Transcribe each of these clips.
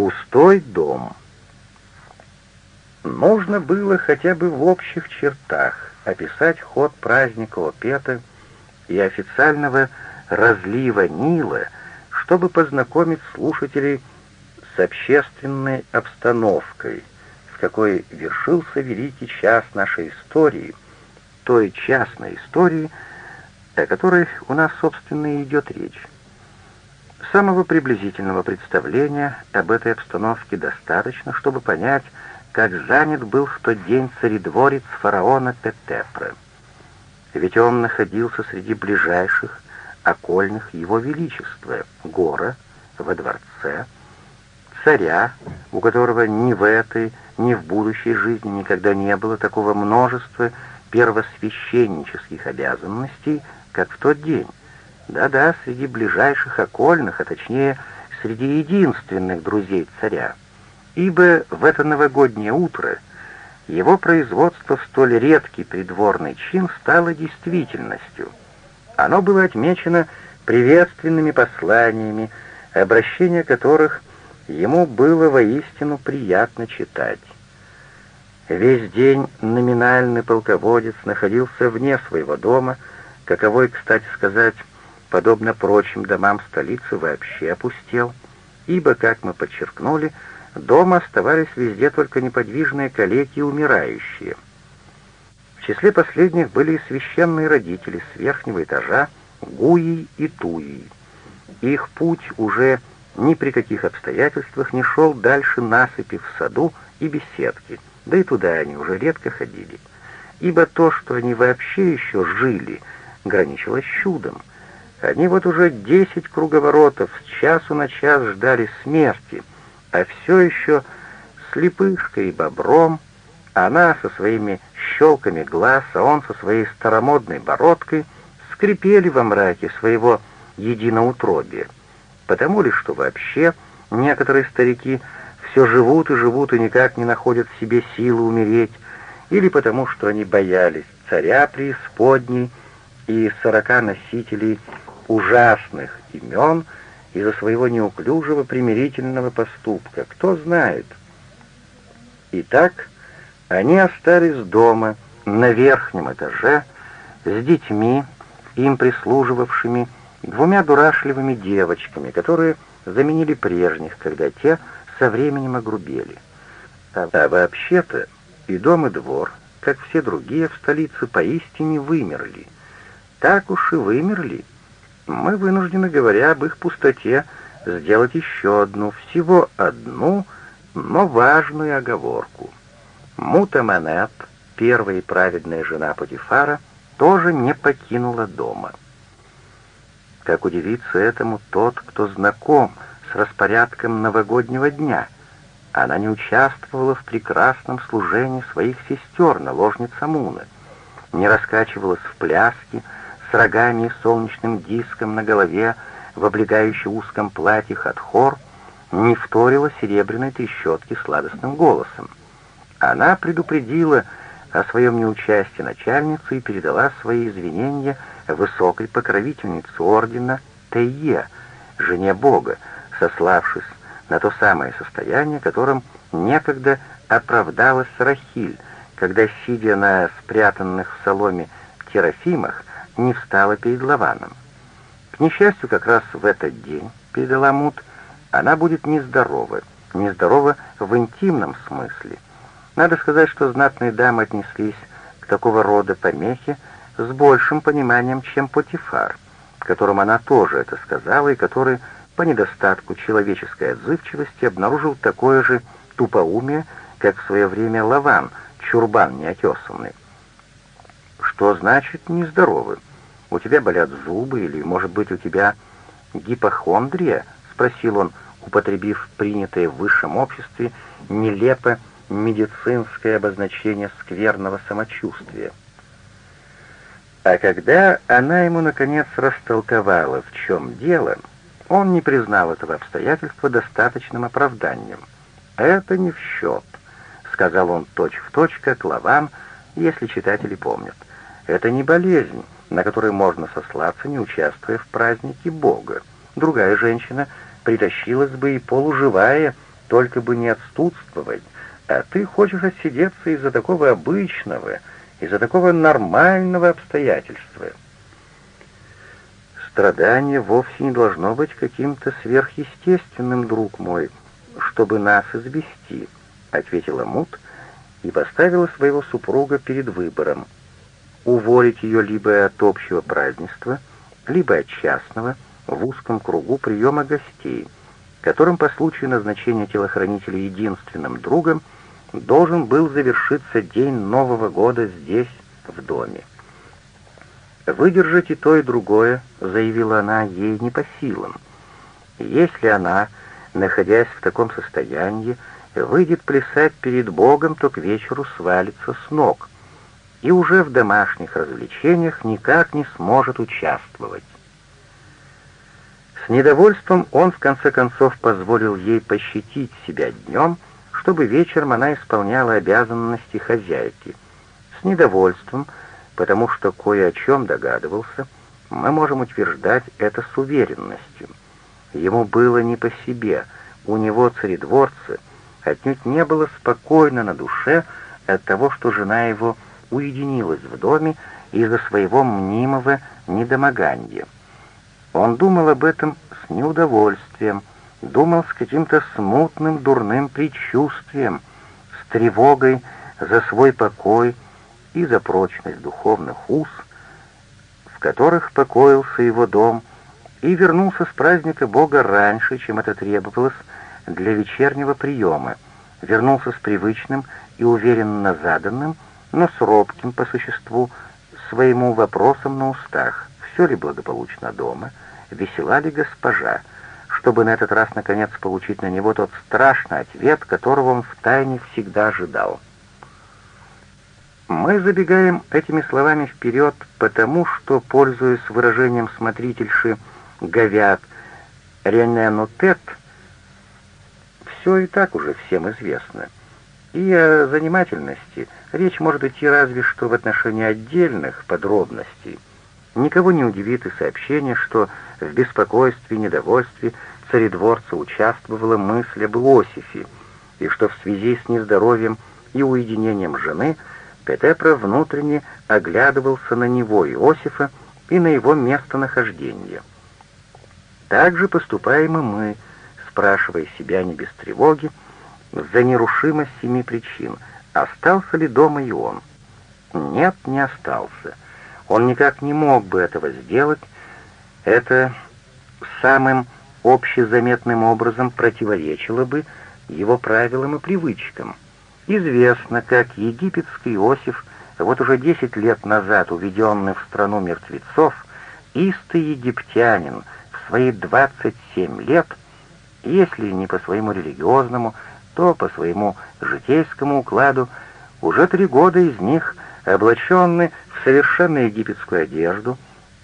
Пустой дом. Нужно было хотя бы в общих чертах описать ход праздника Опета и официального разлива Нила, чтобы познакомить слушателей с общественной обстановкой, в какой вершился великий час нашей истории, той частной истории, о которой у нас, собственно, и идет речь. Самого приблизительного представления об этой обстановке достаточно, чтобы понять, как занят был в тот день царедворец фараона Петепра. Ведь он находился среди ближайших окольных его величества, гора, во дворце, царя, у которого ни в этой, ни в будущей жизни никогда не было такого множества первосвященнических обязанностей, как в тот день. Да-да, среди ближайших окольных, а точнее, среди единственных друзей царя. Ибо в это новогоднее утро его производство в столь редкий придворный чин стало действительностью. Оно было отмечено приветственными посланиями, обращение которых ему было воистину приятно читать. Весь день номинальный полководец находился вне своего дома, каковой, кстати сказать, подобно прочим домам столицы, вообще опустел, ибо, как мы подчеркнули, дома оставались везде только неподвижные калеки и умирающие. В числе последних были и священные родители с верхнего этажа Гуи и Туи. Их путь уже ни при каких обстоятельствах не шел дальше насыпи в саду и беседки, да и туда они уже редко ходили, ибо то, что они вообще еще жили, граничило с чудом. Они вот уже десять круговоротов с часу на час ждали смерти, а все еще слепышкой и бобром, она со своими щелками глаз, а он со своей старомодной бородкой скрипели во мраке своего единоутробия. Потому ли, что вообще некоторые старики все живут и живут и никак не находят в себе силы умереть, или потому что они боялись царя преисподней и сорока носителей ужасных имен из-за своего неуклюжего примирительного поступка, кто знает. Итак, они остались дома на верхнем этаже с детьми, им прислуживавшими, двумя дурашливыми девочками, которые заменили прежних, когда те со временем огрубели. А, а вообще-то и дом, и двор, как все другие в столице, поистине вымерли. Так уж и вымерли. Мы вынуждены, говоря об их пустоте, сделать еще одну, всего одну, но важную оговорку. Мутаманет, первая и праведная жена Патифара, тоже не покинула дома. Как удивится этому тот, кто знаком с распорядком новогоднего дня? Она не участвовала в прекрасном служении своих сестер, наложниц Амуна, не раскачивалась в пляске с рогами и солнечным диском на голове в облегающей узком платье хатхор, не вторила серебряной трещотке сладостным голосом. Она предупредила о своем неучастии начальницу и передала свои извинения высокой покровительнице ордена Тейе, жене Бога, сославшись на то самое состояние, которым некогда оправдалась Рахиль, когда, сидя на спрятанных в соломе терафимах, не встала перед Лаваном. К несчастью, как раз в этот день, передала Мут, она будет нездорова, нездорова в интимном смысле. Надо сказать, что знатные дамы отнеслись к такого рода помехе с большим пониманием, чем Потифар, которому она тоже это сказала, и который по недостатку человеческой отзывчивости обнаружил такое же тупоумие, как в свое время Лаван, чурбан неотесанный. «Что значит нездоровы? У тебя болят зубы или, может быть, у тебя гипохондрия?» — спросил он, употребив принятое в высшем обществе нелепо медицинское обозначение скверного самочувствия. А когда она ему, наконец, растолковала, в чем дело, он не признал этого обстоятельства достаточным оправданием. «Это не в счет», — сказал он точь-в-точь, точь, как Лаван, если читатели помнят. «Это не болезнь, на которую можно сослаться, не участвуя в празднике Бога. Другая женщина притащилась бы и полуживая только бы не отсутствовать, а ты хочешь отсидеться из-за такого обычного, из-за такого нормального обстоятельства. Страдание вовсе не должно быть каким-то сверхъестественным, друг мой, чтобы нас извести, — ответила Мут и поставила своего супруга перед выбором — уволить ее либо от общего празднества, либо от частного, в узком кругу приема гостей, которым по случаю назначения телохранителя единственным другом должен был завершиться день Нового года здесь, в доме. «Выдержать и то, и другое», — заявила она, — «ей не по силам. Если она, находясь в таком состоянии, выйдет плясать перед Богом, то к вечеру свалится с ног и уже в домашних развлечениях никак не сможет участвовать. С недовольством он в конце концов позволил ей пощадить себя днем, чтобы вечером она исполняла обязанности хозяйки. С недовольством — потому что кое о чем догадывался, мы можем утверждать это с уверенностью. Ему было не по себе, у него, царедворца, отнюдь не было спокойно на душе от того, что жена его уединилась в доме из-за своего мнимого недомогания. Он думал об этом с неудовольствием, думал с каким-то смутным дурным предчувствием, с тревогой за свой покой, и за прочность духовных уз, в которых покоился его дом, и вернулся с праздника Бога раньше, чем это требовалось для вечернего приема, вернулся с привычным и уверенно заданным, но с робким по существу своему вопросом на устах, все ли благополучно дома, весела ли госпожа, чтобы на этот раз наконец получить на него тот страшный ответ, которого он втайне всегда ожидал. Мы забегаем этими словами вперед, потому что, пользуясь выражением смотрительши «говяд» «рененутет», все и так уже всем известно. И о занимательности речь может идти разве что в отношении отдельных подробностей. Никого не удивит и сообщение, что в беспокойстве и недовольстве царедворца участвовала мысль об Иосифе, и что в связи с нездоровьем и уединением жены – Петепра внутренне оглядывался на него, Иосифа, и на его местонахождение. Так же поступаем и мы, спрашивая себя не без тревоги, за нерушимость семи причин, остался ли дома и он. Нет, не остался. Он никак не мог бы этого сделать. Это самым общезаметным образом противоречило бы его правилам и привычкам. Известно, как египетский Иосиф, вот уже десять лет назад уведенный в страну мертвецов, истый египтянин в свои двадцать семь лет, если не по своему религиозному, то по своему житейскому укладу, уже три года из них облаченный в совершенно египетскую одежду,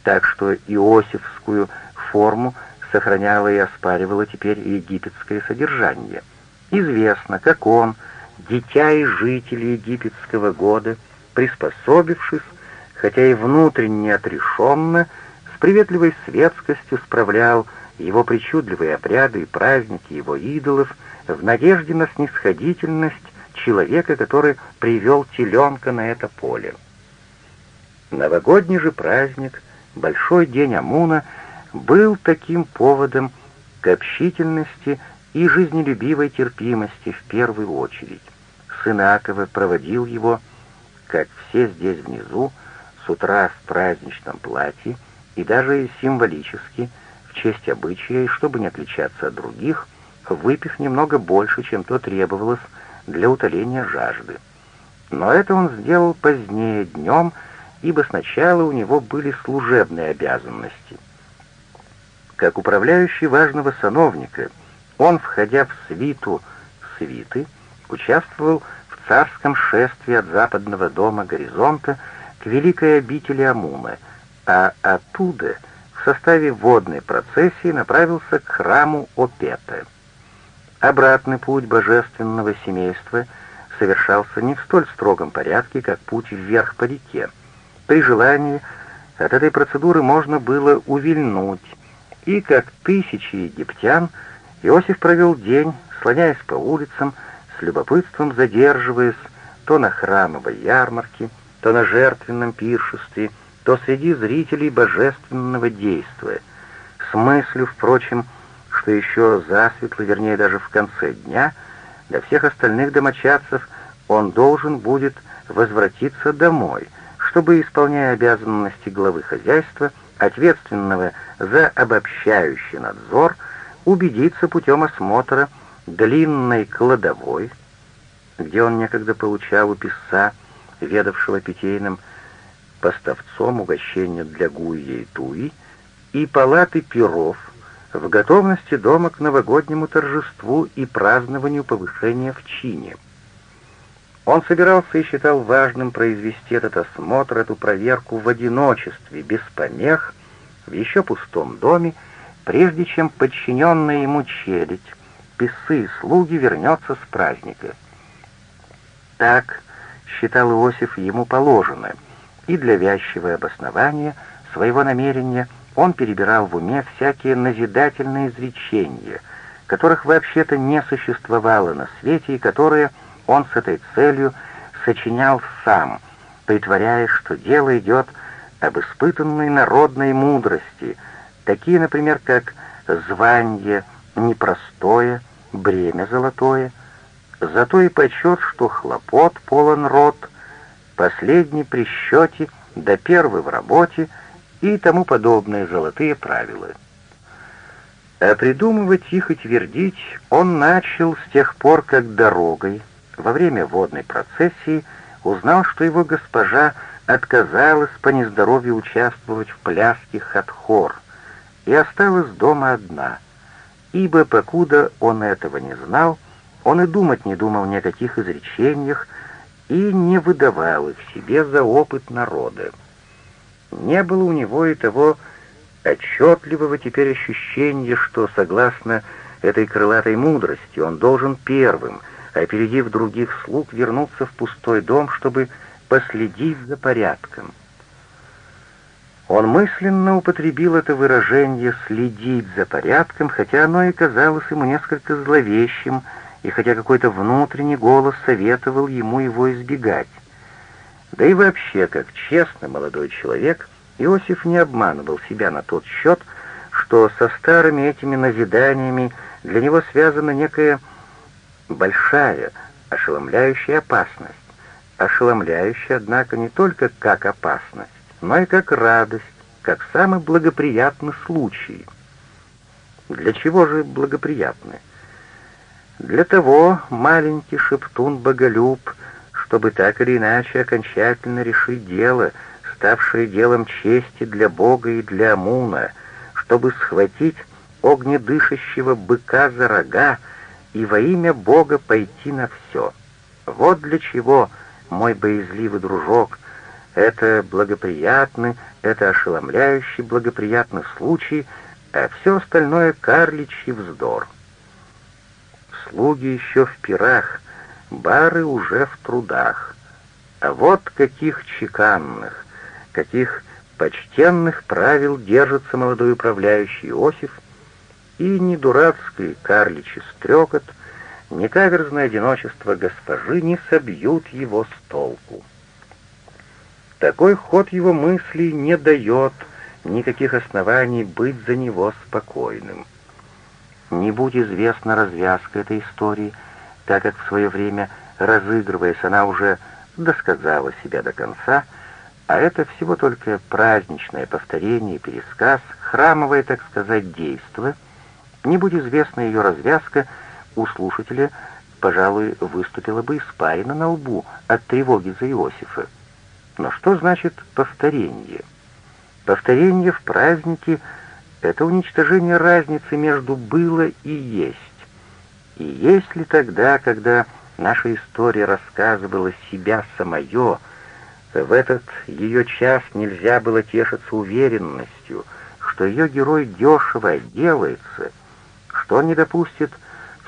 так что иосифскую форму сохраняло и оспаривало теперь египетское содержание. Известно, как он, дитя и жители египетского года, приспособившись, хотя и внутренне отрешенно, с приветливой светскостью справлял его причудливые обряды и праздники его идолов в надежде на снисходительность человека, который привел теленка на это поле. Новогодний же праздник, большой день Амуна, был таким поводом к общительности и жизнелюбивой терпимости в первую очередь. Сын Иакова проводил его, как все здесь внизу, с утра в праздничном платье и даже символически, честь обычая и чтобы не отличаться от других, выпив немного больше, чем то требовалось для утоления жажды. Но это он сделал позднее днем, ибо сначала у него были служебные обязанности. Как управляющий важного сановника — он, входя в свиту свиты, участвовал в царском шествии от западного дома горизонта к великой обители Амуна, а оттуда составе водной процессии направился к храму Опета. Обратный путь божественного семейства совершался не в столь строгом порядке, как путь вверх по реке. При желании от этой процедуры можно было увильнуть, и, как тысячи египтян, Иосиф провел день слоняясь по улицам, с любопытством задерживаясь то на храмовой ярмарке, то на жертвенном пиршестве, то среди зрителей божественного действия, с мыслью, впрочем, что еще засветло, вернее даже в конце дня, для всех остальных домочадцев он должен будет возвратиться домой, чтобы, исполняя обязанности главы хозяйства, ответственного за обобщающий надзор, убедиться путем осмотра длинной кладовой, где он некогда получал у писца, ведавшего питейным поставцом угощения для Гуи и Туи, и палаты перов в готовности дома к новогоднему торжеству и празднованию повышения в чине. Он собирался и считал важным произвести этот осмотр, эту проверку в одиночестве, без помех, в еще пустом доме, прежде чем подчиненная ему челядь, писы и слуги вернется с праздника. Так, считал Иосиф, ему положено, и для вязчего обоснования своего намерения он перебирал в уме всякие назидательные изречения, которых вообще-то не существовало на свете и которые он с этой целью сочинял сам, притворяясь, что дело идет об испытанной народной мудрости, такие, например, как «звание непростое», «бремя золотое», «зато и почет, что хлопот полон рот», «последний при счете, да первый в работе» и тому подобные золотые правила. А придумывать их и твердить он начал с тех пор, как дорогой, во время водной процессии узнал, что его госпожа отказалась по нездоровью участвовать в пляске хатхор и осталась дома одна, ибо, покуда он этого не знал, он и думать не думал ни о каких изречениях и не выдавал их себе за опыт народа. Не было у него и того отчетливого теперь ощущения, что, согласно этой крылатой мудрости, он должен первым — опередив других слуг, вернуться в пустой дом, чтобы последить за порядком. Он мысленно употребил это выражение «следить за порядком», хотя оно и казалось ему несколько зловещим, и хотя какой-то внутренний голос советовал ему его избегать. Да и вообще, как честный молодой человек, Иосиф не обманывал себя на тот счет, что со старыми этими назиданиями для него связана некая большая, ошеломляющая опасность. Ошеломляющая, однако, не только как опасность, но и как радость, как самый благоприятный случай. Для чего же благоприятный? Для того маленький шептун-боголюб, чтобы так или иначе окончательно решить дело, ставшее делом чести для Бога и для Амуна, чтобы схватить огнедышащего быка за рога, и во имя Бога пойти на все. Вот для чего, мой боязливый дружок, это благоприятный, это ошеломляющий благоприятный случай, а все остальное карличий вздор. Слуги еще в пирах, бары уже в трудах. А вот каких чеканных, каких почтенных правил держится молодой управляющий Иосиф, и ни дурацкий карличий стрекот, ни каверзное одиночество госпожи не собьют его с толку. Такой ход его мыслей не дает никаких оснований быть за него спокойным. Не будь известна развязка этой истории, так как в свое время, разыгрываясь, она уже досказала себя до конца, а это всего только праздничное повторение пересказ, храмовое, так сказать, действо — не будь известна ее развязка, у слушателя, пожалуй, выступила бы испарина на лбу от тревоги за Иосифа. Но что значит повторение? Повторение в празднике — это уничтожение разницы между «было» и «есть». И есть ли тогда, когда наша история рассказывала себя самое, в этот ее час нельзя было тешиться уверенностью, что ее герой дешево отделается — что не допустит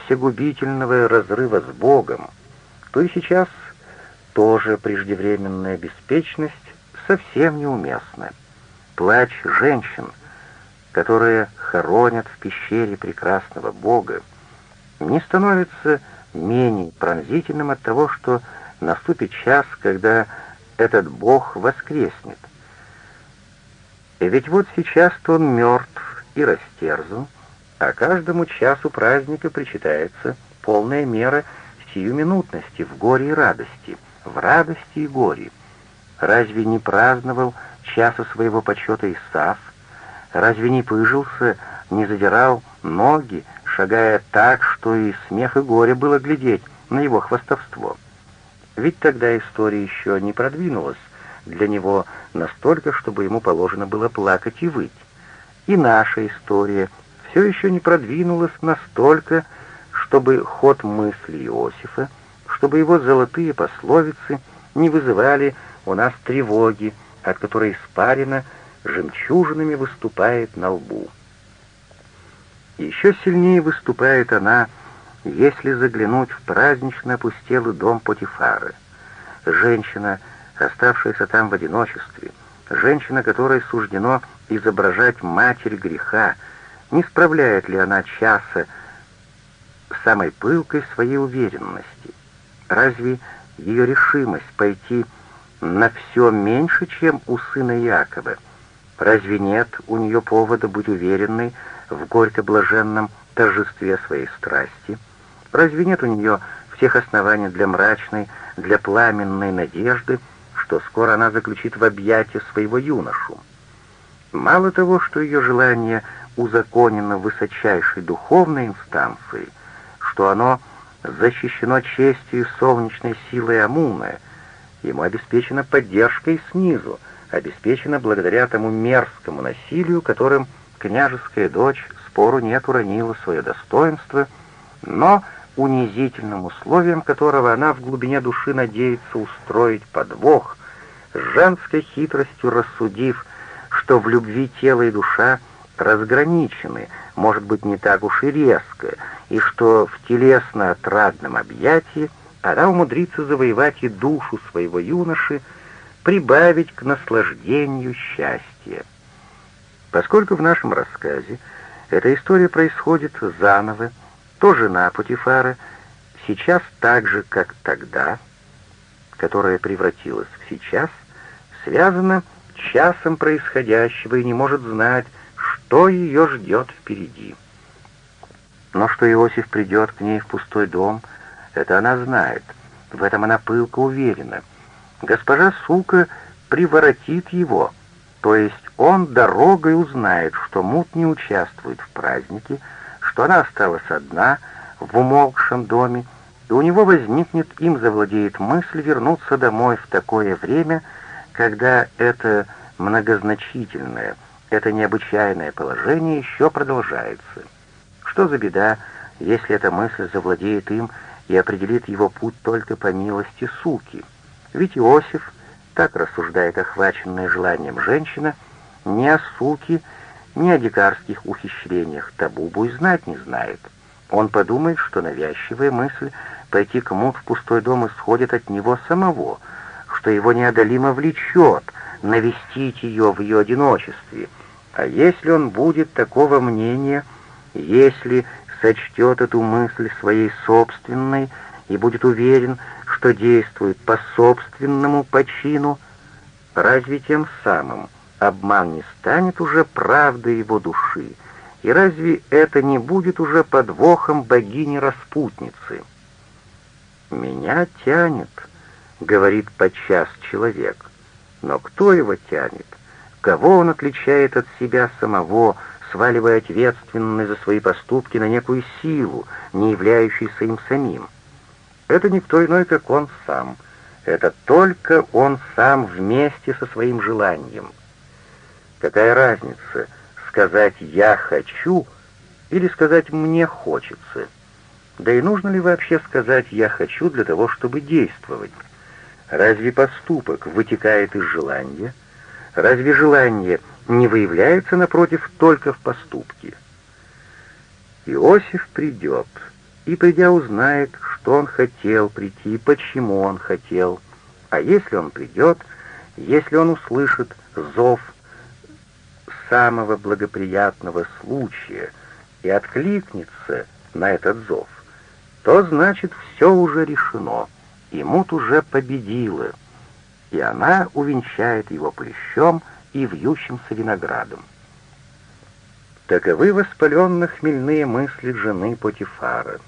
всегубительного разрыва с Богом, то и сейчас тоже преждевременная беспечность совсем неуместна. Плач женщин, которые хоронят в пещере прекрасного Бога, не становится менее пронзительным от того, что наступит час, когда этот Бог воскреснет. Ведь вот сейчас-то он мертв и растерзан, а каждому часу праздника причитается полная мера сиюминутности в горе и радости, в радости и горе. Разве не праздновал часа своего почета Исаф? Разве не пыжился, не задирал ноги, шагая так, что и смех и горе было глядеть на его хвастовство? Ведь тогда история еще не продвинулась для него настолько, чтобы ему положено было плакать и выть. И наша история все еще не продвинулась настолько, чтобы ход мысли Иосифа, чтобы его золотые пословицы не вызывали у нас тревоги, от которой испарина жемчужинами выступает на лбу. Еще сильнее выступает она, если заглянуть в празднично опустелый дом Потифары. Женщина, оставшаяся там в одиночестве, женщина, которой суждено изображать матерь греха, не справляет ли она часа самой пылкой своей уверенности? Разве ее решимость пойти на все меньше, чем у сына Якова? Разве нет у нее повода быть уверенной в горько-блаженном торжестве своей страсти? Разве нет у нее всех оснований для мрачной, для пламенной надежды, что скоро она заключит в объятия своего юношу? Мало того, что ее желание узаконено высочайшей духовной инстанцией, что оно защищено честью и солнечной силой Амуна, ему обеспечена поддержка и снизу, обеспечена благодаря тому мерзкому насилию, которым княжеская дочь, спору нет, уронила свое достоинство, но унизительным условием которого она в глубине души надеется устроить подвох, с женской хитростью рассудив, что в любви тело и душа разграничены, может быть, не так уж и резко, и что в телесно-отрадном объятии она умудрится завоевать и душу своего юноши, прибавить к наслаждению счастья. Поскольку в нашем рассказе эта история происходит заново, то жена Путифара сейчас так же, как тогда, которая превратилась в сейчас, связана часом происходящего и не может знать, что ее ждет впереди. Но что Иосиф придет к ней в пустой дом, это она знает, в этом она пылко уверена. Госпожа Сука приворотит его, то есть он дорогой узнает, что Мут не участвует в празднике, что она осталась одна в умолкшем доме, и у него возникнет, им завладеет мысль вернуться домой в такое время, когда это многозначительное, это необычайное положение еще продолжается. Что за беда, если эта мысль завладеет им и определит его путь только по милости суки? Ведь Иосиф, так рассуждает охваченная желанием женщина, ни о суке, ни о дикарских ухищрениях Табубу и знать не знает. Он подумает, что навязчивая мысль пойти к Мут в пустой дом исходит от него самого, что его неодолимо влечет — навестить ее в ее одиночестве. А если он будет такого мнения, если сочтет эту мысль своей собственной и будет уверен, что действует по собственному почину, разве тем самым обман не станет уже правдой его души, и разве это не будет уже подвохом богини-распутницы? «Меня тянет», — говорит подчас человек, но кто его тянет? Кого он отличает от себя самого, сваливая ответственность за свои поступки на некую силу, не являющуюся им самим? Это никто иной, как он сам. Это только он сам вместе со своим желанием. Какая разница, сказать «я хочу» или сказать «мне хочется»? Да и нужно ли вообще сказать «я хочу» для того, чтобы действовать? Разве поступок вытекает из желания? Разве желание не выявляется, напротив, только в поступке? Иосиф придет, и, придя, узнает, что он хотел прийти, почему он хотел. А если он придет, если он услышит зов самого благоприятного случая и откликнется на этот зов, то значит все уже решено, и Мут уже победила, и она увенчает его плещом и вьющимся виноградом. Таковы воспаленные хмельные мысли жены Потифара.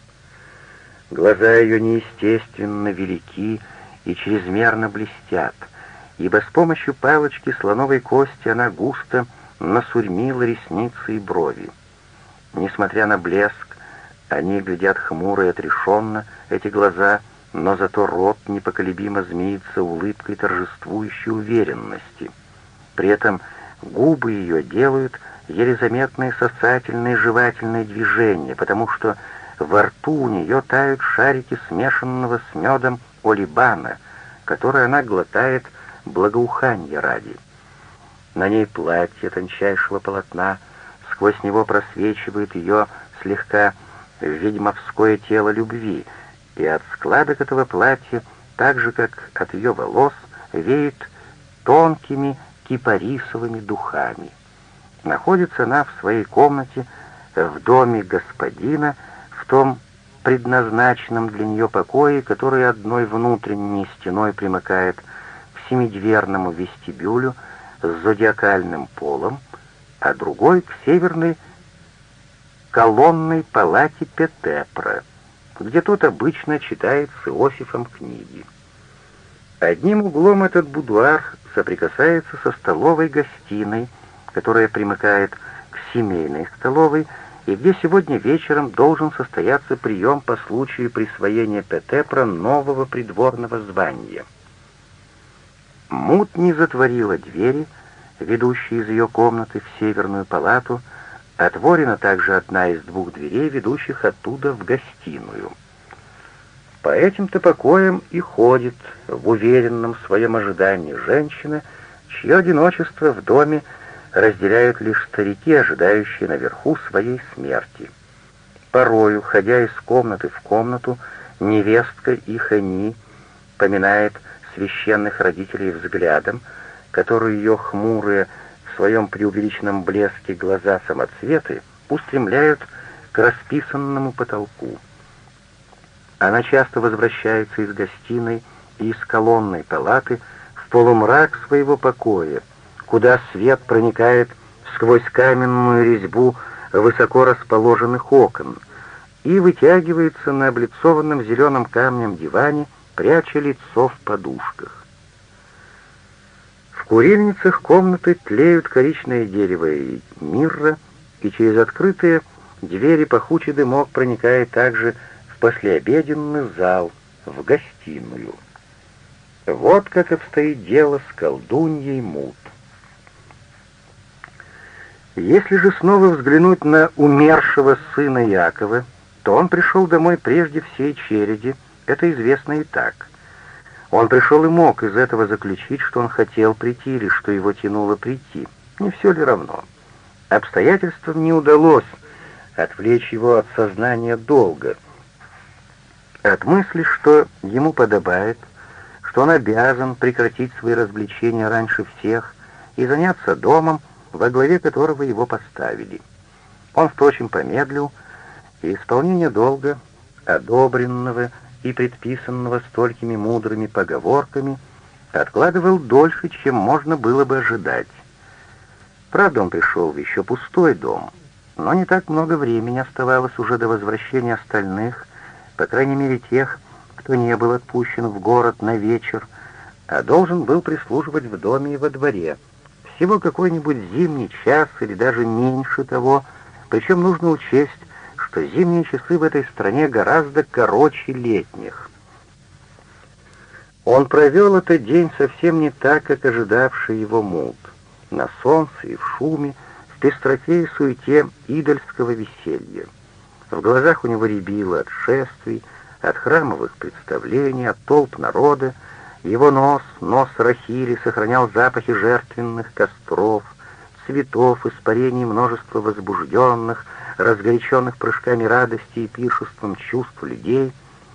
Глаза ее неестественно велики и чрезмерно блестят, ибо с помощью палочки слоновой кости она густо насурьмила ресницы и брови. Несмотря на блеск, они глядят хмуро и отрешенно, эти глаза, но зато рот непоколебимо змеится улыбкой торжествующей уверенности. При этом губы ее делают еле заметные сосательные жевательные движения, потому что во рту у нее тают шарики смешанного с медом олибана, которые она глотает благоуханье ради. На ней платье тончайшего полотна, сквозь него просвечивает ее слегка ведьмовское тело любви, и от складок этого платья, так же, как от ее волос, веет тонкими кипарисовыми духами. Находится она в своей комнате в доме господина, том предназначенном для нее покое, который одной внутренней стеной примыкает к семидверному вестибюлю с зодиакальным полом, а другой к северной колонной палате Петепра, где тот обычно читает с Иосифом книги. Одним углом этот будуар соприкасается со столовой гостиной, которая примыкает к семейной столовой, и где сегодня вечером должен состояться прием по случаю присвоения Петепра нового придворного звания. Мут не затворила двери, ведущие из ее комнаты в северную палату, Отворена также одна из двух дверей, ведущих оттуда в гостиную. По этим-то покоям и ходит в уверенном своем ожидании женщина, чье одиночество в доме разделяют лишь старики, ожидающие наверху своей смерти. Порою, ходя из комнаты в комнату, невестка их они поминает священных родителей взглядом, который ее хмурые, в своем преувеличенном блеске глаза самоцветы устремляют к расписанному потолку. Она часто возвращается из гостиной и из колонной палаты в полумрак своего покоя, куда свет проникает сквозь каменную резьбу высоко расположенных окон и вытягивается на облицованном зеленым камнем диване, пряча лицо в подушках курильницах комнаты тлеют коричное дерево и мирра, и через открытые двери пахучий дымок проникает также в послеобеденный зал, в гостиную. Вот как обстоит дело с колдуньей Мут. Если же снова взглянуть на умершего сына Якова, то он пришел домой прежде всей череди, это известно и так. Он пришел и мог из этого заключить, что он хотел прийти или что его тянуло прийти. Не все ли равно? Обстоятельствам не удалось отвлечь его от сознания долга, от мысли, что ему подобает, что он обязан прекратить свои развлечения раньше всех и заняться домом, во главе которого его поставили. Он, впрочем, помедлил, и исполнение долга, одобренного и предписанного столькими мудрыми поговорками, откладывал дольше, чем можно было бы ожидать. Правда, он пришел в еще пустой дом, но не так много времени оставалось уже до возвращения остальных, по крайней мере тех, кто не был отпущен в город на вечер, а должен был прислуживать в доме и во дворе. Всего какой-нибудь зимний час или даже меньше того, причем нужно учесть, что зимние часы в этой стране гораздо короче летних. Он провел этот день совсем не так, как ожидавший его мут. На солнце и в шуме, в пестроте и суете идольского веселья. В глазах у него рябило от шествий, от храмовых представлений, от толп народа. Его нос, нос Рахили, сохранял запахи жертвенных костров, цветов, испарений множества возбужденных, разгоряченных прыжками радости и пиршеством чувств людей,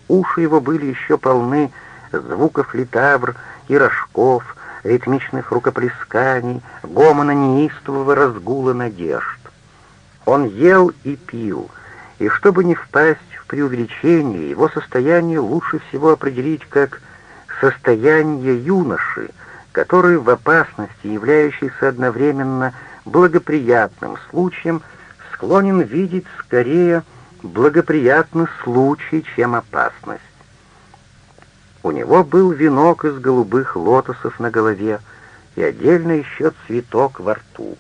уши его были еще полны звуков литавр и рожков, ритмичных рукоплесканий, гомона неистового разгула надежд. Он ел и пил, и чтобы не впасть в преувеличении, его состояние лучше всего определить как состояние юноши, который в опасности, являющийся одновременно благоприятным случаем, склонен видеть скорее благоприятный случай, чем опасность. У него был венок из голубых лотосов на голове и отдельно еще цветок во рту.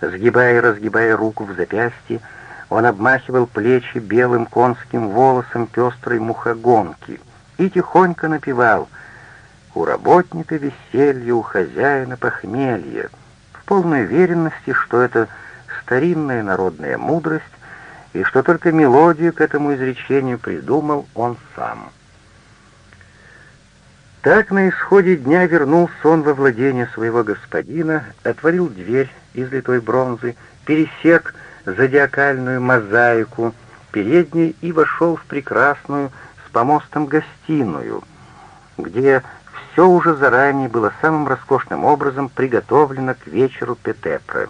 Сгибая и разгибая руку в запястье, он обмахивал плечи белым конским волосом пестрой мухогонки и тихонько напевал «У работника веселье, у хозяина похмелье», в полной уверенности, что это старинная народная мудрость и что только мелодию к этому изречению придумал он сам. Так на исходе дня вернулся он во владение своего господина, отворил дверь из литой бронзы, пересек зодиакальную мозаику передней и вошел в прекрасную помостом гостиную, где все уже заранее было самым роскошным образом приготовлено к вечеру Петепра.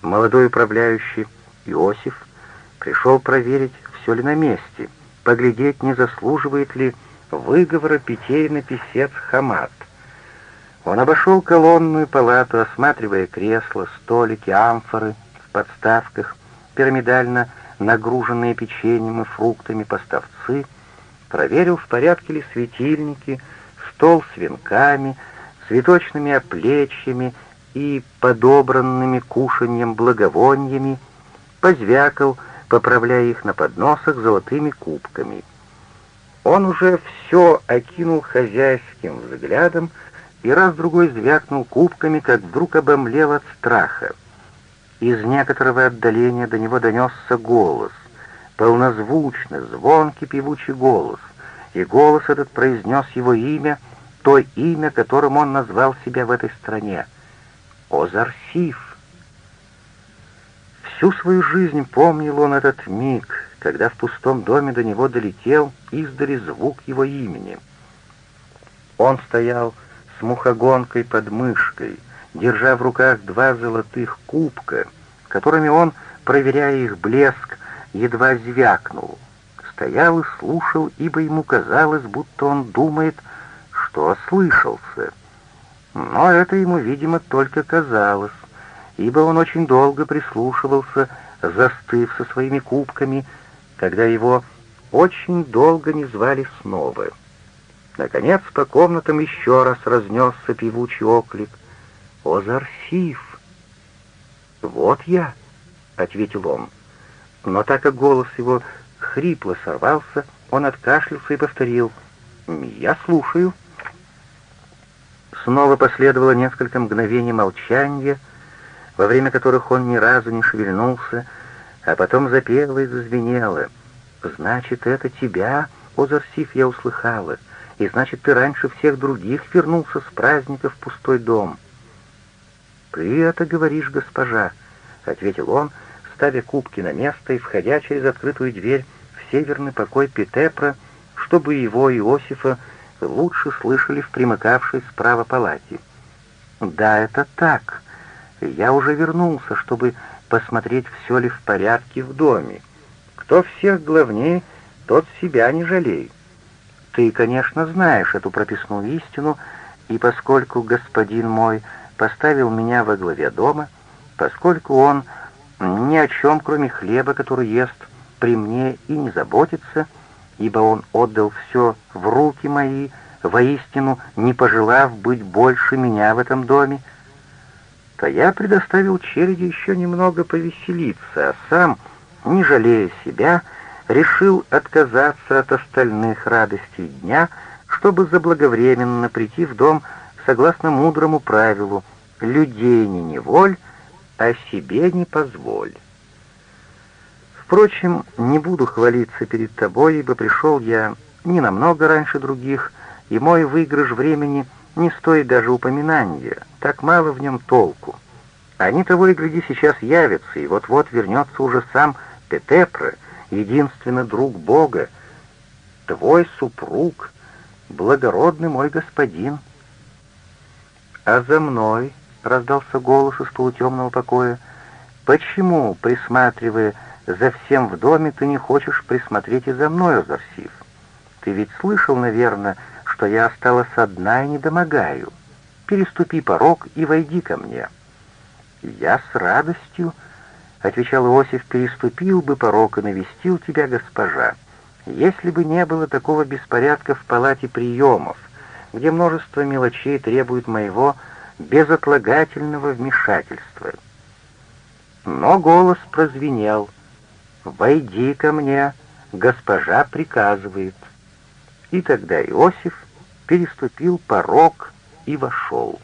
Молодой управляющий Иосиф пришел проверить, все ли на месте, поглядеть, не заслуживает ли выговора питейный писец Хамат. Он обошел колонную палату, осматривая кресла, столики, амфоры в подставках, пирамидально нагруженные печеньем и фруктами поставцы, проверил, в порядке ли светильники, стол с венками, цветочными оплечьями и подобранными кушаньем благовониями, позвякал, поправляя их на подносах золотыми кубками — он уже все окинул хозяйским взглядом и раз-другой звякнул кубками, как вдруг обомлел от страха. Из некоторого отдаления до него донесся голос, полнозвучный, звонкий певучий голос, и голос этот произнес его имя, то имя, которым он назвал себя в этой стране — Озарсиф. Всю свою жизнь помнил он этот миг, когда в пустом доме до него долетел издали звук его имени. Он стоял с мухогонкой под мышкой, держа в руках два золотых кубка, которыми он, проверяя их блеск, едва звякнул. Стоял и слушал, ибо ему казалось, будто он думает, что ослышался. Но это ему, видимо, только казалось, ибо он очень долго прислушивался, застыв со своими кубками, когда его очень долго не звали снова. Наконец по комнатам еще раз разнесся певучий оклик. «О, Зарсиф!» «Вот я!» — ответил он. Но так как голос его хрипло сорвался, он откашлялся и повторил «Я слушаю». Снова последовало несколько мгновений молчания, во время которых он ни разу не шевельнулся, а потом запела и зазвенела. «Значит, это тебя, Озарсив, я услыхала, и значит, ты раньше всех других вернулся с праздника в пустой дом». «Ты это говоришь, госпожа», — ответил он, ставя кубки на место и входя через открытую дверь в северный покой Питепра, чтобы его, Иосифа, лучше слышали в примыкавшей справа палате. «Да, это так. Я уже вернулся, чтобы посмотреть, все ли в порядке в доме. Кто всех главнее, тот себя не жалеет. Ты, конечно, знаешь эту прописную истину, и поскольку господин мой поставил меня во главе дома, поскольку он ни о чем, кроме хлеба, который ест при мне, и не заботится, ибо он отдал все в руки мои, воистину не пожелав быть больше меня в этом доме, то я предоставил череде еще немного повеселиться, а сам, не жалея себя, решил отказаться от остальных радостей дня, чтобы заблаговременно прийти в дом согласно мудрому правилу «людей не неволь, а себе не позволь». Впрочем, не буду хвалиться перед тобой, ибо пришел я не намного раньше других, и мой выигрыш времени — не стоит даже упоминания, так мало в нем толку. Они того и гляди сейчас явятся, и вот-вот вернется уже сам Петепра, единственный друг Бога, твой супруг, благородный мой господин. А за мной, — раздался голос из полутемного покоя, — почему, присматривая за всем в доме ты не хочешь присмотреть и за мною, Зарсив? Ты ведь слышал, наверное, что я осталась одна и не домогаю. Переступи порог и войди ко мне». «Я с радостью», — отвечал Иосиф, — «переступил бы порог и навестил тебя, госпожа, если бы не было такого беспорядка в палате приемов, где множество мелочей требует моего безотлагательного вмешательства». Но голос прозвенел. «Войди ко мне, госпожа приказывает». И тогда Иосиф переступил порог и вошел.